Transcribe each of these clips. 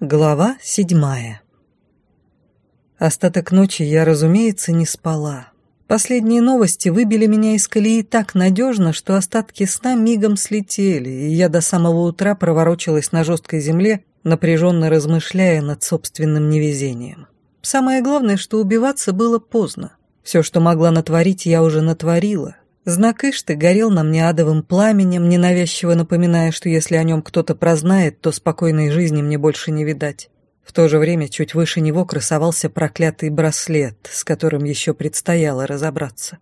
Глава седьмая Остаток ночи я, разумеется, не спала. Последние новости выбили меня из колеи так надежно, что остатки сна мигом слетели, и я до самого утра проворочилась на жесткой земле, напряженно размышляя над собственным невезением. Самое главное, что убиваться было поздно. Все, что могла натворить, я уже натворила, Знак Ишты горел на мне адовым пламенем, ненавязчиво напоминая, что если о нем кто-то прознает, то спокойной жизни мне больше не видать. В то же время чуть выше него красовался проклятый браслет, с которым еще предстояло разобраться.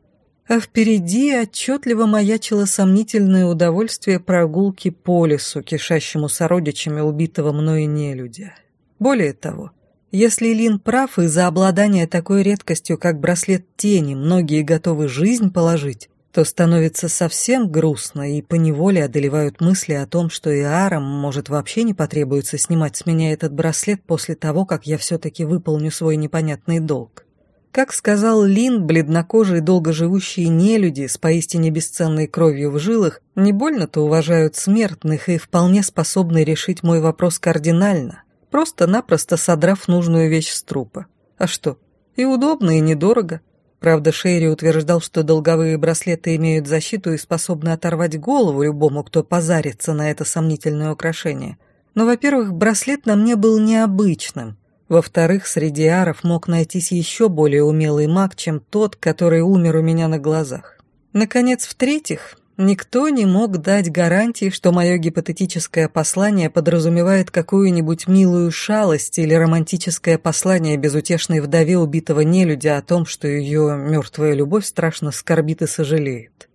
А впереди отчетливо маячило сомнительное удовольствие прогулки по лесу, кишащему сородичами убитого мною нелюдя. Более того, если Лин прав, и за обладание такой редкостью, как браслет тени, многие готовы жизнь положить, то становится совсем грустно и поневоле одолевают мысли о том, что и Арам может вообще не потребуется снимать с меня этот браслет после того, как я все-таки выполню свой непонятный долг. Как сказал Лин, бледнокожие долгоживущие нелюди с поистине бесценной кровью в жилах не больно-то уважают смертных и вполне способны решить мой вопрос кардинально, просто-напросто содрав нужную вещь с трупа. А что? И удобно, и недорого. Правда, Шерри утверждал, что долговые браслеты имеют защиту и способны оторвать голову любому, кто позарится на это сомнительное украшение. Но, во-первых, браслет на мне был необычным. Во-вторых, среди аров мог найтись еще более умелый маг, чем тот, который умер у меня на глазах. Наконец, в-третьих, Никто не мог дать гарантии, что мое гипотетическое послание подразумевает какую-нибудь милую шалость или романтическое послание безутешной вдове убитого нелюдя о том, что ее мертвая любовь страшно скорбит и сожалеет.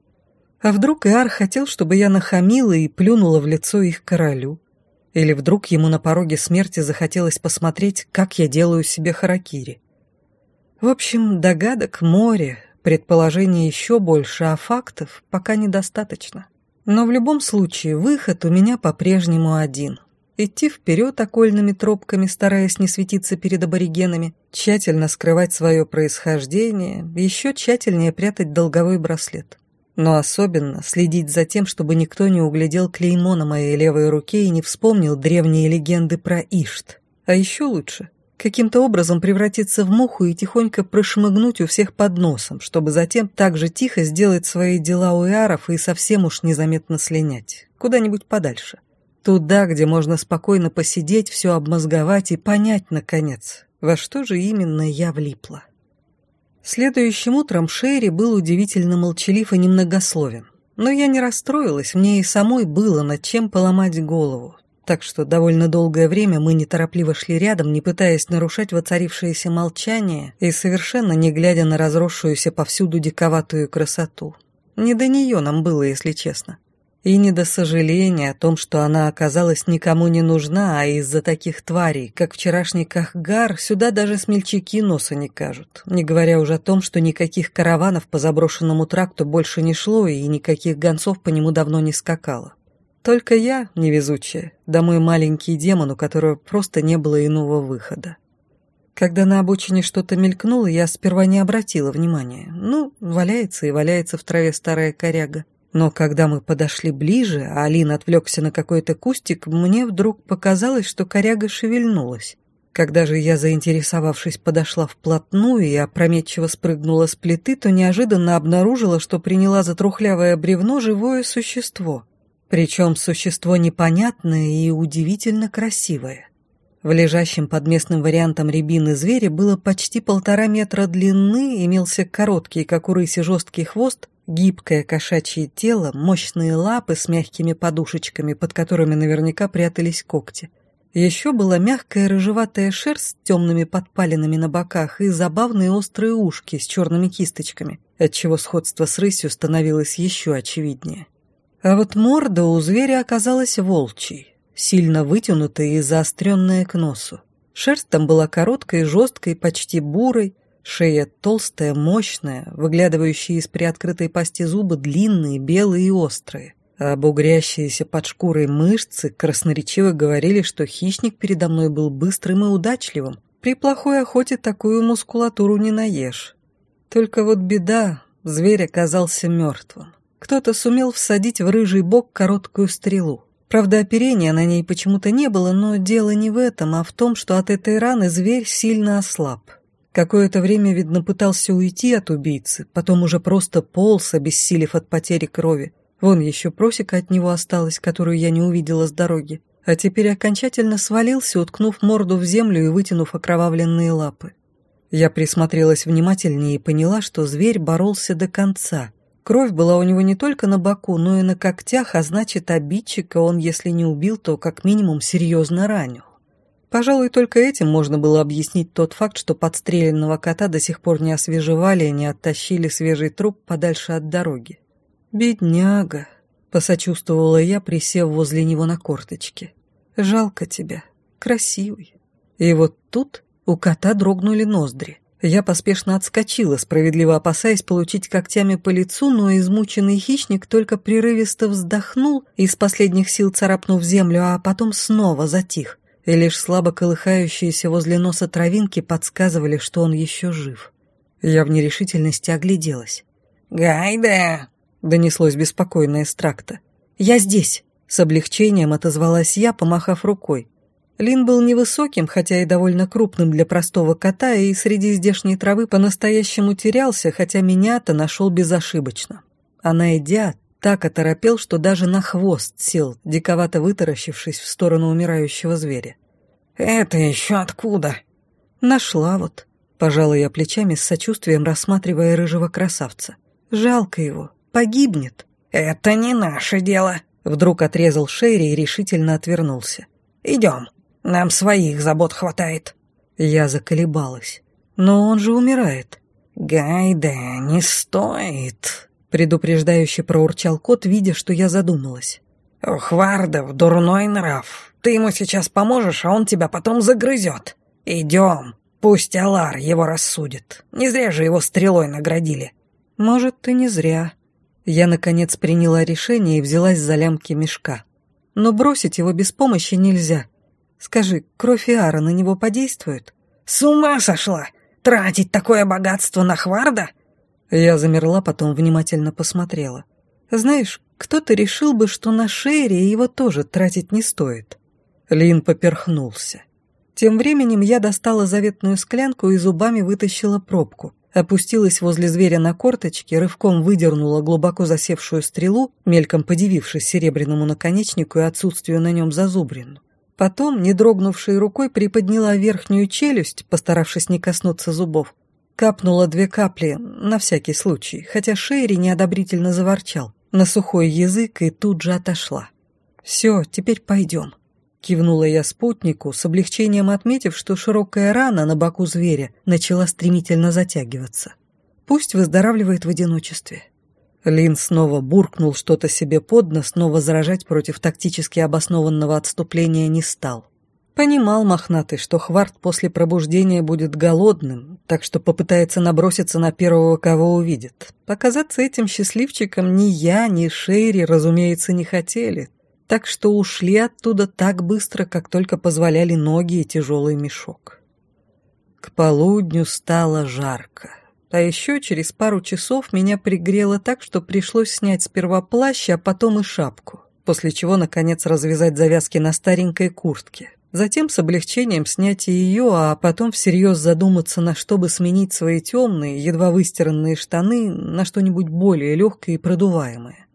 А вдруг Иар хотел, чтобы я нахамила и плюнула в лицо их королю? Или вдруг ему на пороге смерти захотелось посмотреть, как я делаю себе харакири? В общем, догадок море, Предположений еще больше, а фактов пока недостаточно. Но в любом случае выход у меня по-прежнему один. Идти вперед окольными тропками, стараясь не светиться перед аборигенами, тщательно скрывать свое происхождение, еще тщательнее прятать долговой браслет. Но особенно следить за тем, чтобы никто не углядел клеймо на моей левой руке и не вспомнил древние легенды про Ишт. А еще лучше каким-то образом превратиться в муху и тихонько прошмыгнуть у всех под носом, чтобы затем так же тихо сделать свои дела у Иаров и совсем уж незаметно слинять, куда-нибудь подальше. Туда, где можно спокойно посидеть, все обмозговать и понять, наконец, во что же именно я влипла. Следующим утром Шерри был удивительно молчалив и немногословен. Но я не расстроилась, мне и самой было над чем поломать голову так что довольно долгое время мы неторопливо шли рядом, не пытаясь нарушать воцарившееся молчание и совершенно не глядя на разросшуюся повсюду диковатую красоту. Не до нее нам было, если честно. И не до сожаления о том, что она оказалась никому не нужна, а из-за таких тварей, как вчерашний Кахгар, сюда даже смельчаки носа не кажут, не говоря уже о том, что никаких караванов по заброшенному тракту больше не шло и никаких гонцов по нему давно не скакало. Только я, невезучая, да мой маленький демон, у которого просто не было иного выхода. Когда на обочине что-то мелькнуло, я сперва не обратила внимания. Ну, валяется и валяется в траве старая коряга. Но когда мы подошли ближе, а Алина отвлекся на какой-то кустик, мне вдруг показалось, что коряга шевельнулась. Когда же я, заинтересовавшись, подошла вплотную и опрометчиво спрыгнула с плиты, то неожиданно обнаружила, что приняла за трухлявое бревно живое существо. Причем существо непонятное и удивительно красивое. В лежащем под местным вариантом рябины зверя было почти полтора метра длины, имелся короткий, как у рыси, жесткий хвост, гибкое кошачье тело, мощные лапы с мягкими подушечками, под которыми наверняка прятались когти. Еще была мягкая рыжеватая шерсть с темными подпалинами на боках и забавные острые ушки с черными кисточками, отчего сходство с рысью становилось еще очевиднее. А вот морда у зверя оказалась волчьей, сильно вытянутая и заостренная к носу. Шерсть там была короткой, жесткой, почти бурой, шея толстая, мощная, выглядывающие из приоткрытой пасти зубы длинные, белые и острые. А бугрящиеся под шкурой мышцы красноречиво говорили, что хищник передо мной был быстрым и удачливым. При плохой охоте такую мускулатуру не наешь. Только вот беда, зверь оказался мертвым. Кто-то сумел всадить в рыжий бок короткую стрелу. Правда, оперения на ней почему-то не было, но дело не в этом, а в том, что от этой раны зверь сильно ослаб. Какое-то время, видно, пытался уйти от убийцы, потом уже просто полз, обессилев от потери крови. Вон еще просека от него осталась, которую я не увидела с дороги. А теперь окончательно свалился, уткнув морду в землю и вытянув окровавленные лапы. Я присмотрелась внимательнее и поняла, что зверь боролся до конца. Кровь была у него не только на боку, но и на когтях, а значит, обидчика он, если не убил, то как минимум серьезно ранил. Пожалуй, только этим можно было объяснить тот факт, что подстреленного кота до сих пор не освежевали и не оттащили свежий труп подальше от дороги. «Бедняга», — посочувствовала я, присев возле него на корточке. «Жалко тебя. Красивый». И вот тут у кота дрогнули ноздри. Я поспешно отскочила, справедливо опасаясь получить когтями по лицу, но измученный хищник только прерывисто вздохнул, из последних сил царапнув землю, а потом снова затих, и лишь слабо колыхающиеся возле носа травинки подсказывали, что он еще жив. Я в нерешительности огляделась. «Гайда!» — донеслось беспокойное из тракта. «Я здесь!» — с облегчением отозвалась я, помахав рукой. Лин был невысоким, хотя и довольно крупным для простого кота, и среди здешней травы по-настоящему терялся, хотя меня-то нашел безошибочно. А найдя, так оторопел, что даже на хвост сел, диковато вытаращившись в сторону умирающего зверя. «Это еще откуда?» «Нашла вот», — пожала я плечами с сочувствием, рассматривая рыжего красавца. «Жалко его, погибнет». «Это не наше дело», — вдруг отрезал Шерри и решительно отвернулся. «Идем». Нам своих забот хватает». Я заколебалась. «Но он же умирает». «Гайда, не стоит», — предупреждающе проурчал кот, видя, что я задумалась. «У Хвардов дурной нрав. Ты ему сейчас поможешь, а он тебя потом загрызет. Идем, пусть Алар его рассудит. Не зря же его стрелой наградили». «Может, и не зря». Я, наконец, приняла решение и взялась за лямки мешка. Но бросить его без помощи нельзя. Скажи, кровь Иара на него подействует? С ума сошла! Тратить такое богатство на Хварда? Я замерла, потом внимательно посмотрела. Знаешь, кто-то решил бы, что на Шерри его тоже тратить не стоит. Лин поперхнулся. Тем временем я достала заветную склянку и зубами вытащила пробку. Опустилась возле зверя на корточки, рывком выдернула глубоко засевшую стрелу, мельком подивившись серебряному наконечнику и отсутствию на нем зазубрину. Потом, не дрогнувшей рукой, приподняла верхнюю челюсть, постаравшись не коснуться зубов. Капнула две капли, на всякий случай, хотя Шерри неодобрительно заворчал, на сухой язык и тут же отошла. «Все, теперь пойдем», — кивнула я спутнику, с облегчением отметив, что широкая рана на боку зверя начала стремительно затягиваться. «Пусть выздоравливает в одиночестве». Лин снова буркнул что-то себе под нос, но возражать против тактически обоснованного отступления не стал. Понимал мохнатый, что Хварт после пробуждения будет голодным, так что попытается наброситься на первого, кого увидит. Показаться этим счастливчиком ни я, ни Шейри, разумеется, не хотели, так что ушли оттуда так быстро, как только позволяли ноги и тяжелый мешок. К полудню стало жарко. А еще через пару часов меня пригрело так, что пришлось снять сперва плащ, а потом и шапку, после чего, наконец, развязать завязки на старенькой куртке. Затем с облегчением снять и ее, а потом всерьез задуматься, на что бы сменить свои темные, едва выстиранные штаны на что-нибудь более легкое и продуваемое.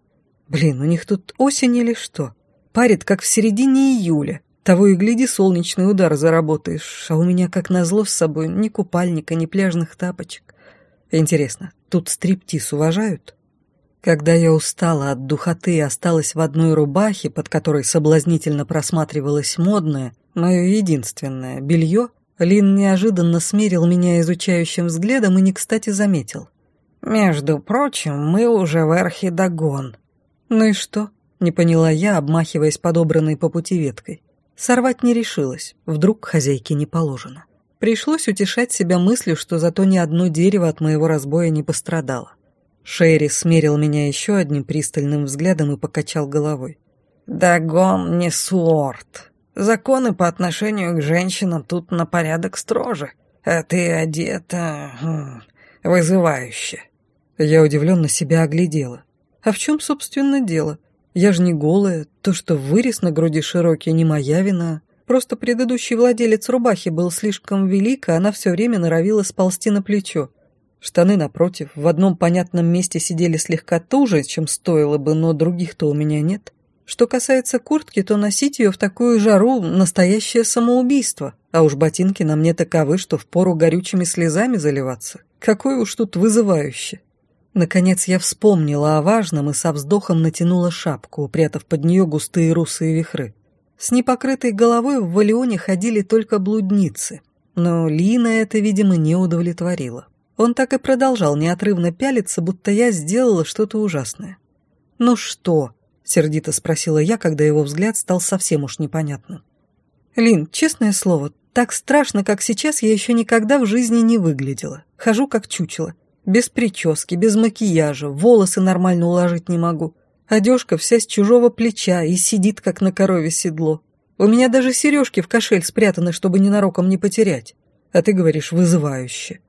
Блин, у них тут осень или что? Парит, как в середине июля. Того и гляди, солнечный удар заработаешь, а у меня, как назло, с собой ни купальника, ни пляжных тапочек. Интересно, тут стриптиз уважают? Когда я устала от духоты и осталась в одной рубахе, под которой соблазнительно просматривалось модное, мое единственное белье, Лин неожиданно смерил меня изучающим взглядом и не кстати заметил. «Между прочим, мы уже в Архидагон». «Ну и что?» — не поняла я, обмахиваясь подобранной по пути веткой. Сорвать не решилась, вдруг хозяйке не положено. Пришлось утешать себя мыслью, что зато ни одно дерево от моего разбоя не пострадало. Шерри смерил меня еще одним пристальным взглядом и покачал головой. «Дагон не суорт. Законы по отношению к женщинам тут на порядок строже, а ты одета... Хм, вызывающе». Я удивленно себя оглядела. А в чем, собственно, дело? Я же не голая, то, что вырез на груди широкий, не моя вина. Просто предыдущий владелец рубахи был слишком велик, а она все время норовила сползти на плечо. Штаны, напротив, в одном понятном месте сидели слегка туже, чем стоило бы, но других-то у меня нет. Что касается куртки, то носить ее в такую жару – настоящее самоубийство. А уж ботинки на мне таковы, что впору горючими слезами заливаться. Какое уж тут вызывающе. Наконец я вспомнила о важном и со вздохом натянула шапку, упрятав под нее густые русые вихры. С непокрытой головой в Валионе ходили только блудницы. Но Лина это, видимо, не удовлетворила. Он так и продолжал неотрывно пялиться, будто я сделала что-то ужасное. «Ну что?» — сердито спросила я, когда его взгляд стал совсем уж непонятным. «Лин, честное слово, так страшно, как сейчас, я еще никогда в жизни не выглядела. Хожу как чучело. Без прически, без макияжа, волосы нормально уложить не могу. Одежка вся с чужого плеча и сидит, как на корове седло. У меня даже сережки в кошель спрятаны, чтобы ненароком не потерять. А ты говоришь вызывающе.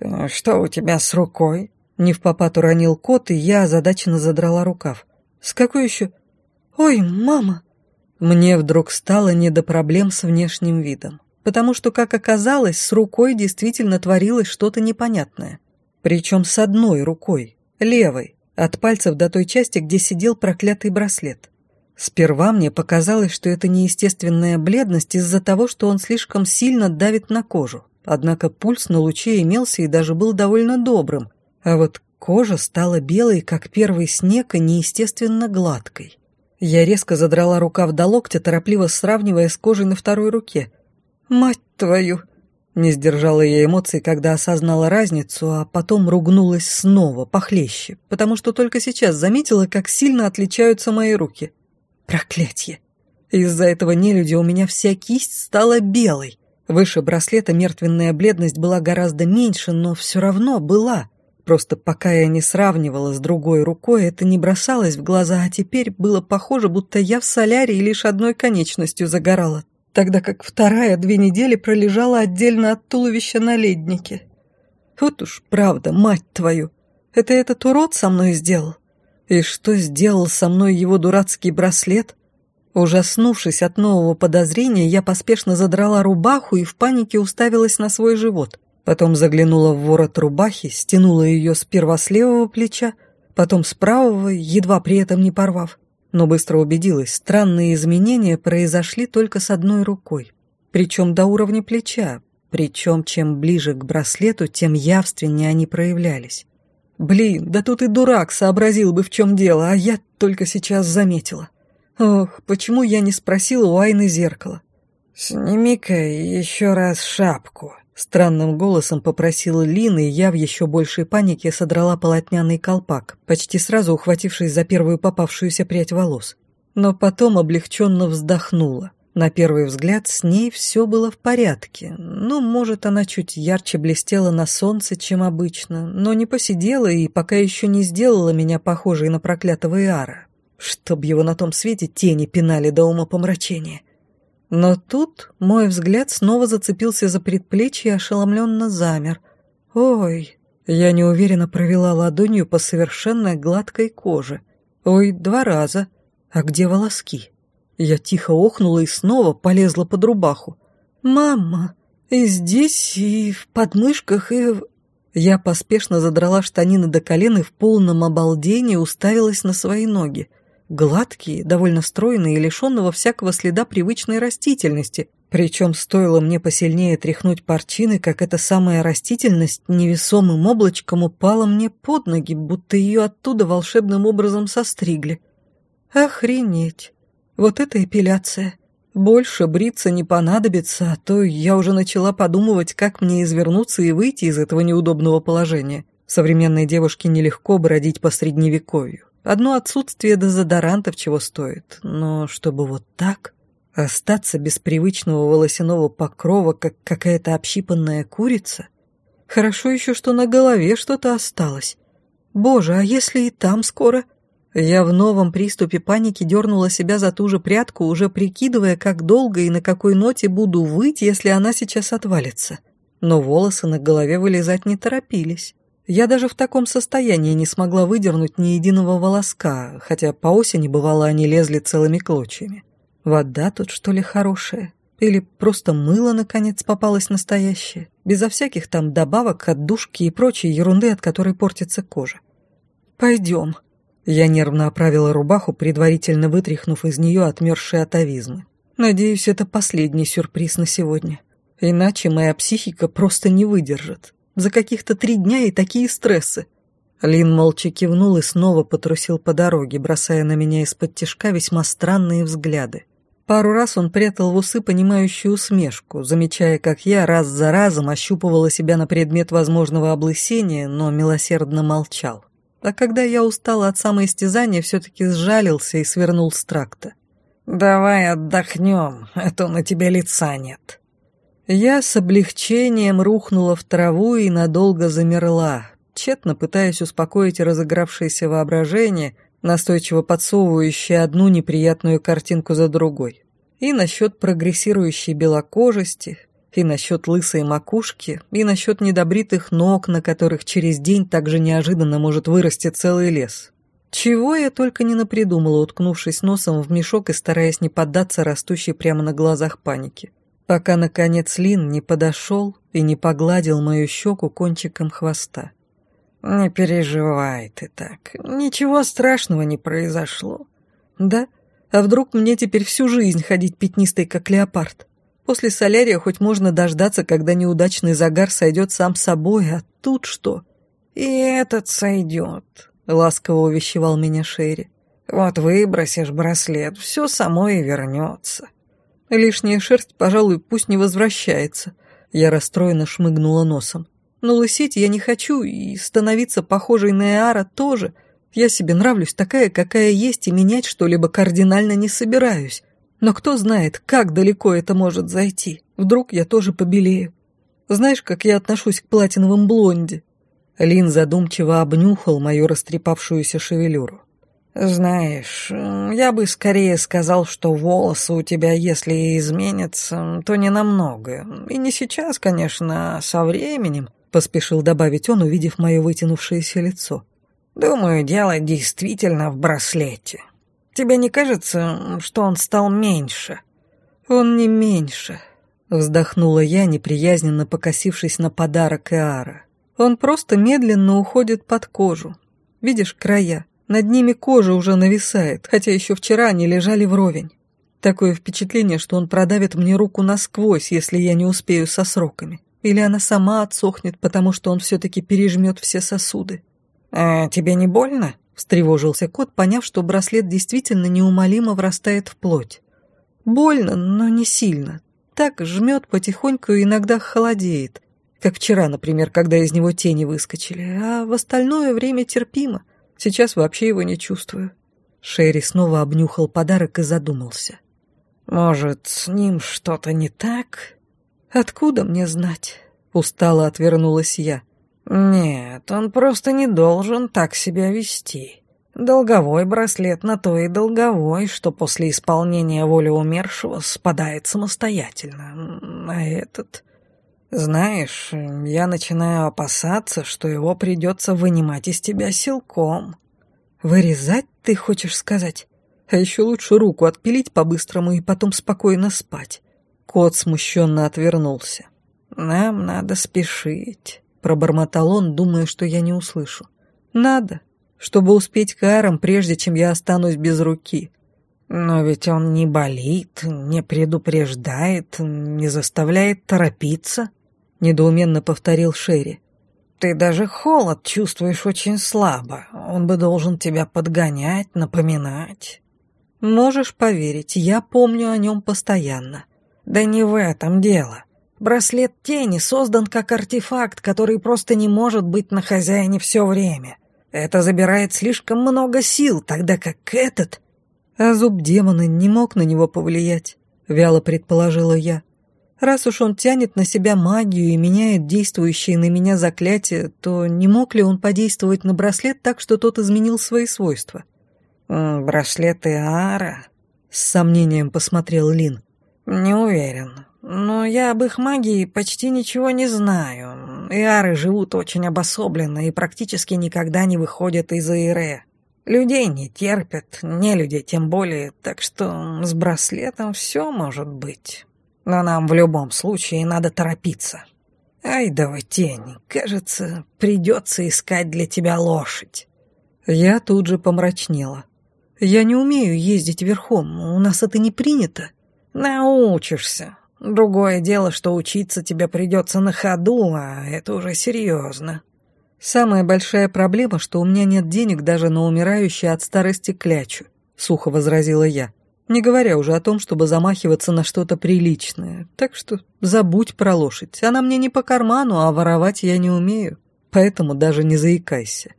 «Ну, «Что у тебя с рукой?» Не в попад уронил кот, и я озадаченно задрала рукав. «С какой еще?» «Ой, мама!» Мне вдруг стало не до проблем с внешним видом, потому что, как оказалось, с рукой действительно творилось что-то непонятное. Причем с одной рукой, левой, от пальцев до той части, где сидел проклятый браслет. Сперва мне показалось, что это неестественная бледность из-за того, что он слишком сильно давит на кожу. Однако пульс на луче имелся и даже был довольно добрым, а вот кожа стала белой, как первый снег, и неестественно гладкой. Я резко задрала рукав до локтя, торопливо сравнивая с кожей на второй руке. «Мать твою!» Не сдержала я эмоций, когда осознала разницу, а потом ругнулась снова, похлеще, потому что только сейчас заметила, как сильно отличаются мои руки. Проклятье! Из-за этого нелюдя у меня вся кисть стала белой. Выше браслета мертвенная бледность была гораздо меньше, но все равно была. Просто пока я не сравнивала с другой рукой, это не бросалось в глаза, а теперь было похоже, будто я в солярии лишь одной конечностью загорала, тогда как вторая две недели пролежала отдельно от туловища на леднике. Вот уж правда, мать твою, это этот урод со мной сделал? И что сделал со мной его дурацкий браслет? Ужаснувшись от нового подозрения, я поспешно задрала рубаху и в панике уставилась на свой живот. Потом заглянула в ворот рубахи, стянула ее сперва с левого плеча, потом с правого, едва при этом не порвав. Но быстро убедилась, странные изменения произошли только с одной рукой. Причем до уровня плеча, причем чем ближе к браслету, тем явственнее они проявлялись. Блин, да тут и дурак сообразил бы, в чем дело, а я только сейчас заметила. Ох, почему я не спросила у Айны зеркало? «Сними-ка еще раз шапку», — странным голосом попросила Лина, и я в еще большей панике содрала полотняный колпак, почти сразу ухватившись за первую попавшуюся прядь волос. Но потом облегченно вздохнула. На первый взгляд с ней все было в порядке. Ну, может, она чуть ярче блестела на солнце, чем обычно, но не посидела и пока еще не сделала меня похожей на проклятого Иара. Чтоб его на том свете тени пинали до ума помрачения. Но тут мой взгляд снова зацепился за предплечье и ошеломленно замер. «Ой!» Я неуверенно провела ладонью по совершенно гладкой коже. «Ой, два раза. А где волоски?» Я тихо охнула и снова полезла под рубаху. «Мама! И здесь, и в подмышках, и...» Я поспешно задрала штанины до колен и в полном обалдении уставилась на свои ноги гладкие, довольно стройные и лишенного всякого следа привычной растительности. Причем стоило мне посильнее тряхнуть парчины, как эта самая растительность невесомым облачком упала мне под ноги, будто ее оттуда волшебным образом состригли. Охренеть! Вот это эпиляция! Больше бриться не понадобится, а то я уже начала подумывать, как мне извернуться и выйти из этого неудобного положения. Современной девушке нелегко бродить по средневековью. Одно отсутствие дезодорантов чего стоит, но чтобы вот так остаться без привычного волосяного покрова, как какая-то общипанная курица? Хорошо еще, что на голове что-то осталось. Боже, а если и там скоро? Я в новом приступе паники дернула себя за ту же прядку, уже прикидывая, как долго и на какой ноте буду выть, если она сейчас отвалится. Но волосы на голове вылезать не торопились. Я даже в таком состоянии не смогла выдернуть ни единого волоска, хотя по осени, бывало, они лезли целыми клочьями. Вода тут, что ли, хорошая? Или просто мыло, наконец, попалось настоящее, безо всяких там добавок, отдушки и прочей ерунды, от которой портится кожа. «Пойдем». Я нервно оправила рубаху, предварительно вытряхнув из нее отмерзшие атовизмы. Надеюсь, это последний сюрприз на сегодня. Иначе моя психика просто не выдержит. За каких-то три дня и такие стрессы. Лин молча кивнул и снова потрусил по дороге, бросая на меня из-под тишка весьма странные взгляды. Пару раз он прятал в усы понимающую усмешку, замечая, как я раз за разом ощупывала себя на предмет возможного облысения, но милосердно молчал. А когда я устала от самоистязания, все-таки сжалился и свернул с тракта. «Давай отдохнем, а то на тебя лица нет», я с облегчением рухнула в траву и надолго замерла, тщетно пытаясь успокоить разыгравшееся воображение, настойчиво подсовывающее одну неприятную картинку за другой. И насчет прогрессирующей белокожести, и насчет лысой макушки, и насчет недобритых ног, на которых через день так же неожиданно может вырасти целый лес. Чего я только не напридумала, уткнувшись носом в мешок и стараясь не поддаться растущей прямо на глазах панике пока, наконец, Лин не подошел и не погладил мою щеку кончиком хвоста. «Не переживай ты так, ничего страшного не произошло». «Да? А вдруг мне теперь всю жизнь ходить пятнистой, как леопард? После солярия хоть можно дождаться, когда неудачный загар сойдет сам собой, а тут что?» «И этот сойдет», — ласково увещевал меня Шерри. «Вот выбросишь браслет, все само и вернется». Лишняя шерсть, пожалуй, пусть не возвращается. Я расстроенно шмыгнула носом. Но лысеть я не хочу, и становиться похожей на Эара тоже. Я себе нравлюсь такая, какая есть, и менять что-либо кардинально не собираюсь. Но кто знает, как далеко это может зайти. Вдруг я тоже побелею. Знаешь, как я отношусь к платиновым блонде?» Лин задумчиво обнюхал мою растрепавшуюся шевелюру. «Знаешь, я бы скорее сказал, что волосы у тебя, если и изменятся, то не намного. И не сейчас, конечно, а со временем», — поспешил добавить он, увидев мое вытянувшееся лицо. «Думаю, дело действительно в браслете. Тебе не кажется, что он стал меньше?» «Он не меньше», — вздохнула я, неприязненно покосившись на подарок Эара. «Он просто медленно уходит под кожу. Видишь края?» Над ними кожа уже нависает, хотя еще вчера они лежали вровень. Такое впечатление, что он продавит мне руку насквозь, если я не успею со сроками. Или она сама отсохнет, потому что он все-таки пережмет все сосуды. «А тебе не больно?» — встревожился кот, поняв, что браслет действительно неумолимо врастает в плоть. «Больно, но не сильно. Так жмет потихоньку и иногда холодеет. Как вчера, например, когда из него тени выскочили. А в остальное время терпимо. Сейчас вообще его не чувствую». Шерри снова обнюхал подарок и задумался. «Может, с ним что-то не так?» «Откуда мне знать?» — устало отвернулась я. «Нет, он просто не должен так себя вести. Долговой браслет на то и долговой, что после исполнения воли умершего спадает самостоятельно. А этот...» Знаешь, я начинаю опасаться, что его придется вынимать из тебя силком. Вырезать, ты хочешь сказать? А еще лучше руку отпилить по-быстрому и потом спокойно спать. Кот смущенно отвернулся. Нам надо спешить, пробормотал он, думая, что я не услышу. Надо, чтобы успеть к арам, прежде чем я останусь без руки. Но ведь он не болит, не предупреждает, не заставляет торопиться. — недоуменно повторил Шерри. «Ты даже холод чувствуешь очень слабо. Он бы должен тебя подгонять, напоминать». «Можешь поверить, я помню о нем постоянно». «Да не в этом дело. Браслет тени создан как артефакт, который просто не может быть на хозяине все время. Это забирает слишком много сил, тогда как этот...» «А зуб демона не мог на него повлиять», — вяло предположила я. Раз уж он тянет на себя магию и меняет действующие на меня заклятия, то не мог ли он подействовать на браслет так, что тот изменил свои свойства? «Браслеты Ара?» — с сомнением посмотрел Лин. «Не уверен. Но я об их магии почти ничего не знаю. Иары живут очень обособленно и практически никогда не выходят из Ире. Людей не терпят, не люди тем более, так что с браслетом все может быть. Но нам в любом случае надо торопиться. Ай да вы тень, кажется, придется искать для тебя лошадь. Я тут же помрачнела. Я не умею ездить верхом, у нас это не принято. Научишься. Другое дело, что учиться тебе придется на ходу, а это уже серьезно. «Самая большая проблема, что у меня нет денег даже на умирающую от старости клячу», — сухо возразила я, не говоря уже о том, чтобы замахиваться на что-то приличное. Так что забудь про лошадь, она мне не по карману, а воровать я не умею, поэтому даже не заикайся.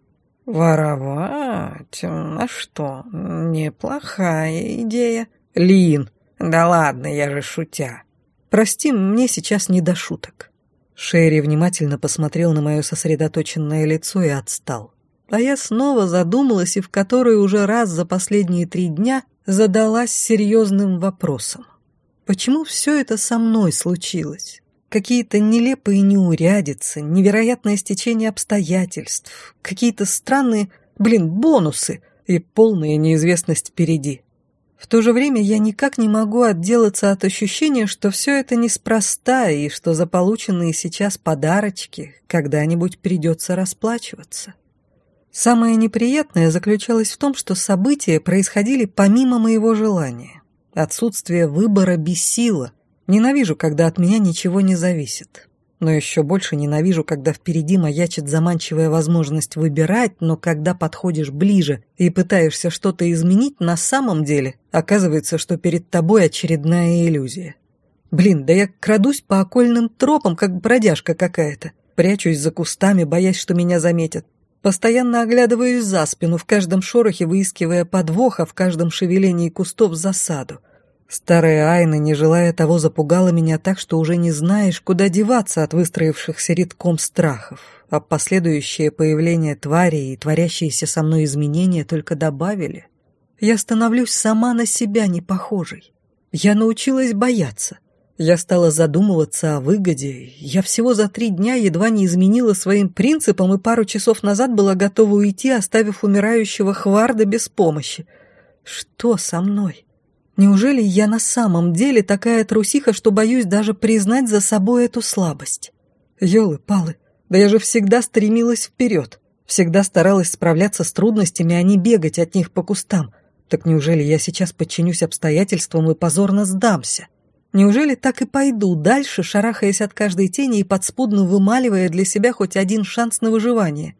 «Воровать? А что, неплохая идея». «Лин!» «Да ладно, я же шутя». «Прости, мне сейчас не до шуток». Шерри внимательно посмотрел на мое сосредоточенное лицо и отстал. А я снова задумалась и в которой уже раз за последние три дня задалась серьезным вопросом. Почему все это со мной случилось? Какие-то нелепые неурядицы, невероятное стечение обстоятельств, какие-то странные, блин, бонусы и полная неизвестность впереди. В то же время я никак не могу отделаться от ощущения, что все это неспроста и что за полученные сейчас подарочки когда-нибудь придется расплачиваться. Самое неприятное заключалось в том, что события происходили помимо моего желания. Отсутствие выбора бесило. Ненавижу, когда от меня ничего не зависит. Но еще больше ненавижу, когда впереди маячит заманчивая возможность выбирать, но когда подходишь ближе и пытаешься что-то изменить, на самом деле оказывается, что перед тобой очередная иллюзия. Блин, да я крадусь по окольным тропам, как бродяжка какая-то. Прячусь за кустами, боясь, что меня заметят. Постоянно оглядываюсь за спину, в каждом шорохе выискивая подвох, а в каждом шевелении кустов засаду. Старая Айна, не желая того, запугала меня так, что уже не знаешь, куда деваться от выстроившихся редком страхов, а последующее появление твари и творящиеся со мной изменения только добавили. Я становлюсь сама на себя не похожей. Я научилась бояться. Я стала задумываться о выгоде. Я всего за три дня едва не изменила своим принципам и пару часов назад была готова уйти, оставив умирающего Хварда без помощи. Что со мной? Неужели я на самом деле такая трусиха, что боюсь даже признать за собой эту слабость? Ёлы-палы, да я же всегда стремилась вперед, всегда старалась справляться с трудностями, а не бегать от них по кустам. Так неужели я сейчас подчинюсь обстоятельствам и позорно сдамся? Неужели так и пойду дальше, шарахаясь от каждой тени и подспудно вымаливая для себя хоть один шанс на выживание?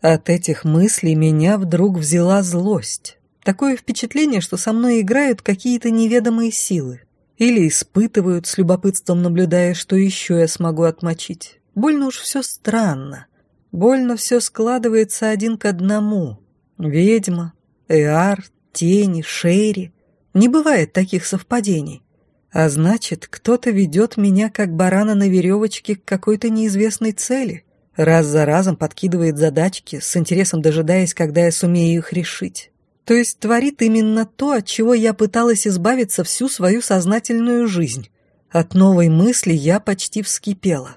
От этих мыслей меня вдруг взяла злость. Такое впечатление, что со мной играют какие-то неведомые силы. Или испытывают, с любопытством наблюдая, что еще я смогу отмочить. Больно уж все странно. Больно все складывается один к одному. Ведьма, Эар, тени, Шерри. Не бывает таких совпадений. А значит, кто-то ведет меня, как барана на веревочке, к какой-то неизвестной цели. Раз за разом подкидывает задачки, с интересом дожидаясь, когда я сумею их решить. То есть творит именно то, от чего я пыталась избавиться всю свою сознательную жизнь. От новой мысли я почти вскипела.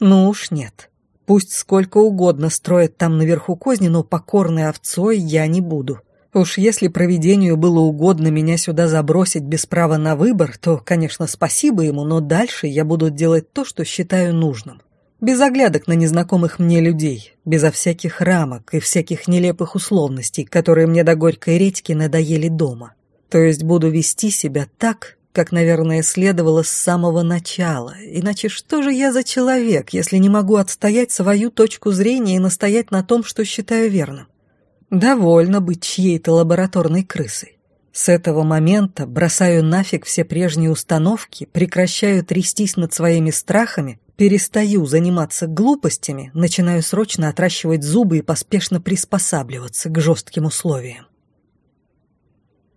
Ну уж нет. Пусть сколько угодно строят там наверху козни, но покорной овцой я не буду. Уж если провидению было угодно меня сюда забросить без права на выбор, то, конечно, спасибо ему, но дальше я буду делать то, что считаю нужным без оглядок на незнакомых мне людей, безо всяких рамок и всяких нелепых условностей, которые мне до горькой редьки надоели дома. То есть буду вести себя так, как, наверное, следовало с самого начала. Иначе что же я за человек, если не могу отстоять свою точку зрения и настоять на том, что считаю верным? Довольно быть чьей-то лабораторной крысой. С этого момента бросаю нафиг все прежние установки, прекращаю трястись над своими страхами Перестаю заниматься глупостями, начинаю срочно отращивать зубы и поспешно приспосабливаться к жестким условиям.